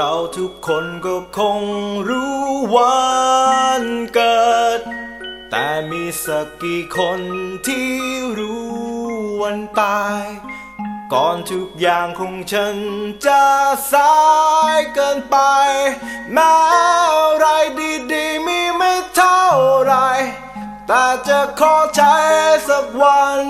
เราทุกคนก็คงรู้วันเกิด แต่มีสักกี่คนที่รู้วันตาย ก่อนทุกอย่างของฉันจะสายเกินไป แม้อะไรดีๆ มีไม่เท่าไร แต่จะขอใจสักวัน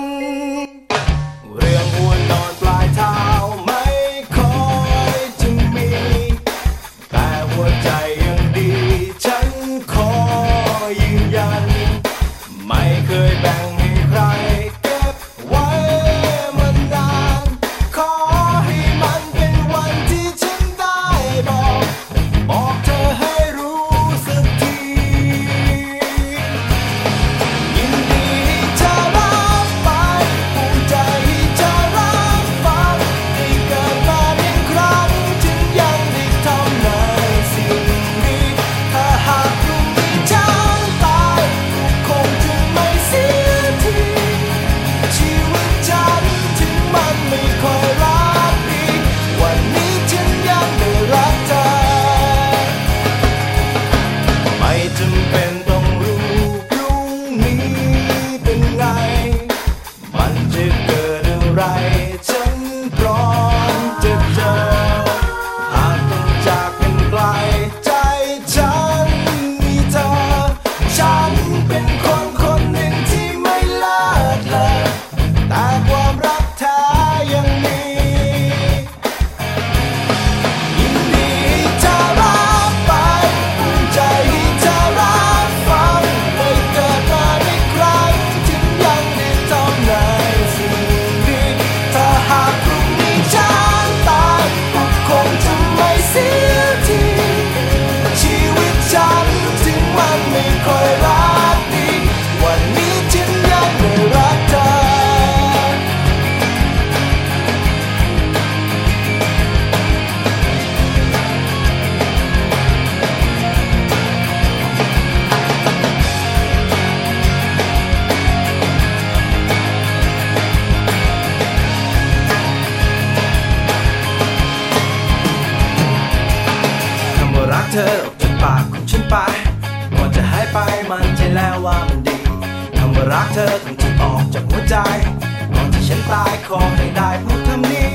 มันไม่ค่อยรักดีวันนี้ฉันยังได้รักเธอ คำว่ารักเธอออกจากปากของฉันไป ก่อนจะหายไปมันใจแล้วว่ามันดีคำว่ารักเธอต้องจะออกจากหัวใจก่อนที่ฉันตายขอให้ได้พูดคำนี้